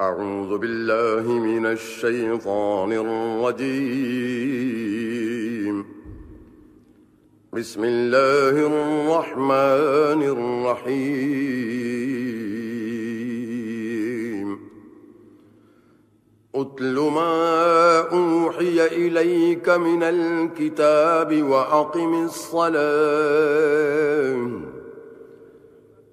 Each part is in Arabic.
أعوذ بالله من الشيطان الرجيم. بسم الله الرحمن الرحيم. أتل ما أوحي إليك من الكتاب وأقم الصلاة.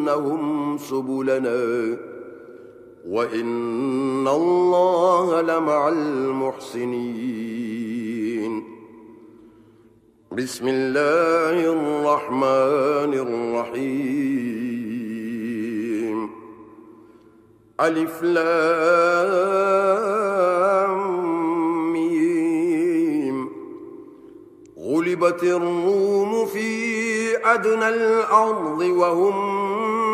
لنهدينهم سُبُلَنَا وَإِنَّ اللَّهَ لَمَعَ الْمُحْسِنِينَ بسم الله الرحمن الرحيم ألف لام ميم غلبت الروم في أدنى الأرض وهم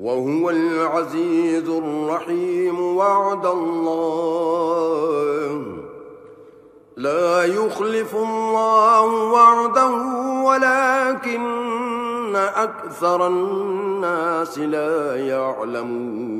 وهو العزيز الرحيم وعد الله. لا يخلف الله وعده ولكن أكثر الناس لا يعلمون.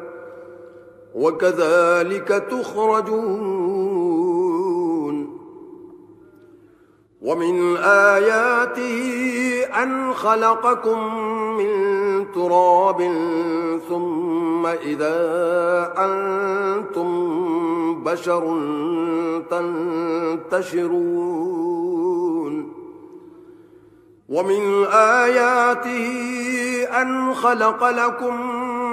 وكذلك تخرجون ومن آياته أن خلقكم من تراب ثم إذا أنتم بشر تنتشرون ومن آياته أن خلق لكم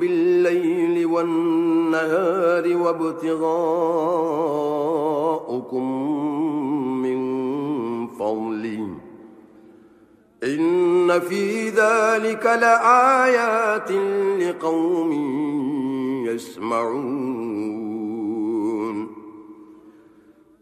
بالليل والنهار وابتغاءكم من فضله. إن في ذلك لآيات لقوم يسمعون.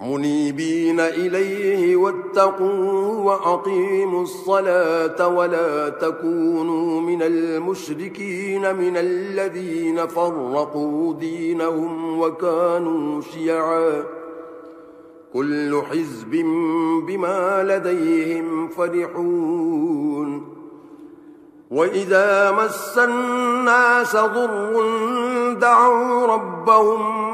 منيبين إليه واتقوا وأقيموا الصلاة ولا تكونوا من المشركين من الذين فرقوا دينهم وكانوا شيعا كل حزب بما لديهم فرحون وإذا مس الناس ضر دعوا ربهم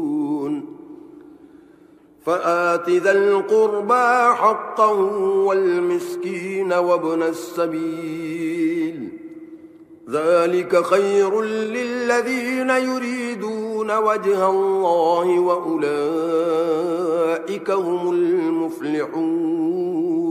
فآت ذا القربى حقا والمسكين وابن السبيل. ذلك خير للذين يريدون وجه الله وأولئك هم المفلحون.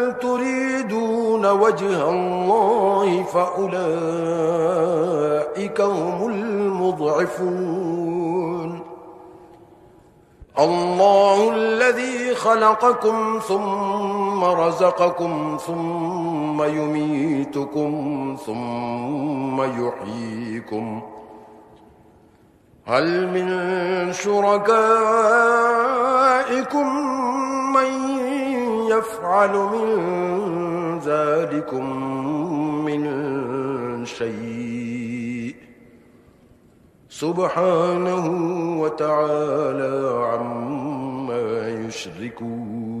يريدون وجه الله فأولئك هم المضعفون. الله الذي خلقكم ثم رزقكم ثم يميتكم ثم يحييكم. هل من شركائكم من يفعل من ذلكم من شيء. سبحانه وتعالى عما يشركون.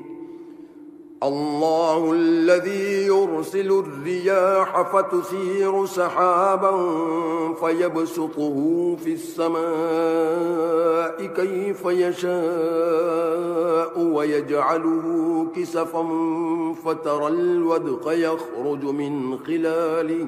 الله الذي يرسل الرياح فتسير سحابا فيبسطه في السماء كيف يشاء ويجعله كسفا فترى الودق يخرج من خلاله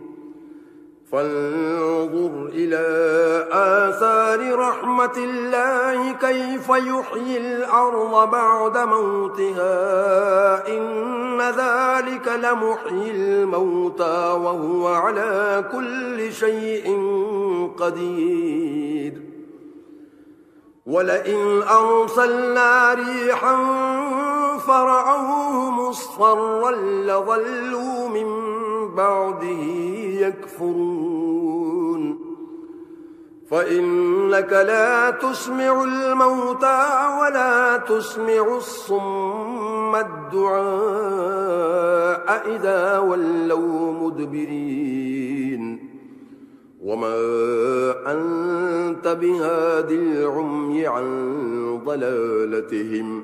فانظر إلى آثار رحمة الله كيف يحيي الأرض بعد موتها إن ذلك لمحيي الموتى وهو على كل شيء قدير. ولئن أرسلنا ريحا فرعوه مصفرا لظلوا من بعده يكفرون. فإنك لا تسمع الموتى ولا تسمع الصم الدعاء إذا ولوا مدبرين. وما أنت بهادي العمي عن ضلالتهم.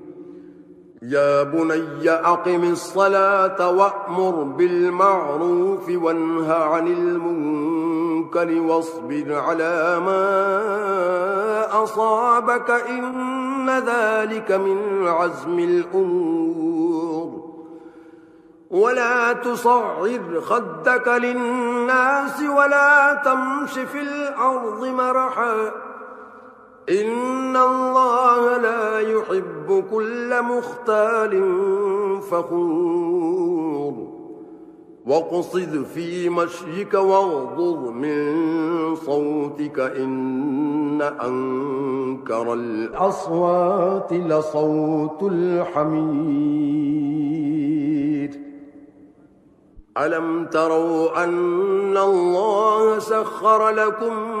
يا بني أقم الصلاة وأمر بالمعروف وانهى عن المنكر واصبر على ما أصابك إن ذلك من عزم الأمور. ولا تصعر خدك للناس ولا تمش في الأرض مرحا. إن الله لا يحب كل مختال فخور وقصد في مشيك واغضر من صوتك إن أنكر الأصوات لصوت الحميد ألم تروا أن الله سخر لكم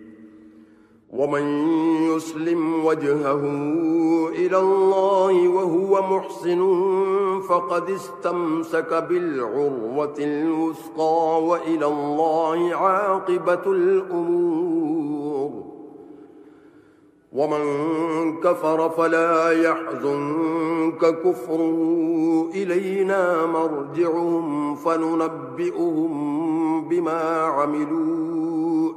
ومن يسلم وجهه إلى الله وهو محسن فقد استمسك بالعروة الوثقى وإلى الله عاقبة الأمور. ومن كفر فلا يحزنك كفر إلينا مرجعهم فننبئهم بما عملون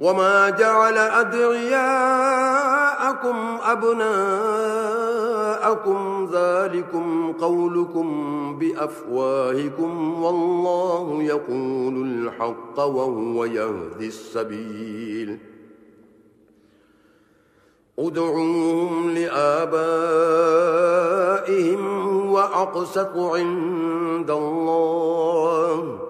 وما جعل أدعياءكم أبناءكم ذلكم قولكم بأفواهكم والله يقول الحق وهو يهدي السبيل ادعوهم لآبائهم وأقسط عند الله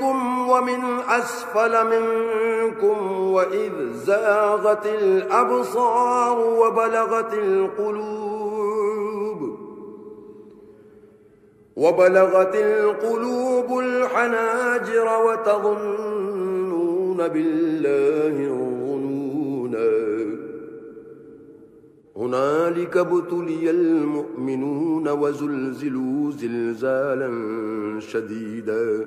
فوقكم ومن أسفل منكم وإذ زاغت الأبصار وبلغت القلوب وبلغت القلوب الحناجر وتظنون بالله الظنونا هنالك بتلي المؤمنون وزلزلوا زلزالا شديدا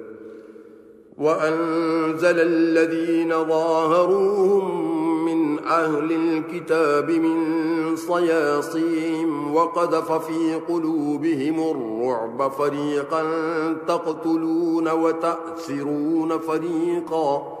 وأنزل الذين ظاهروهم من أهل الكتاب من صياصيهم وقذف في قلوبهم الرعب فريقا تقتلون وتأثرون فريقا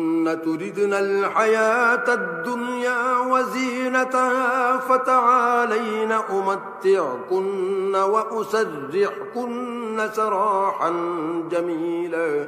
إن تردن الحياة الدنيا وزينتها فتعالين أمتعكن وأسرحكن سراحا جميلا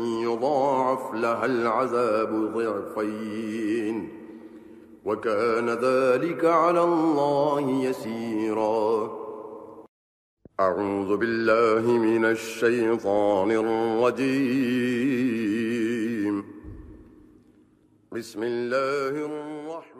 يضاعف لها العذاب ضعفين. وكان ذلك على الله يسيرا. أعوذ بالله من الشيطان الرجيم. بسم الله الرحمن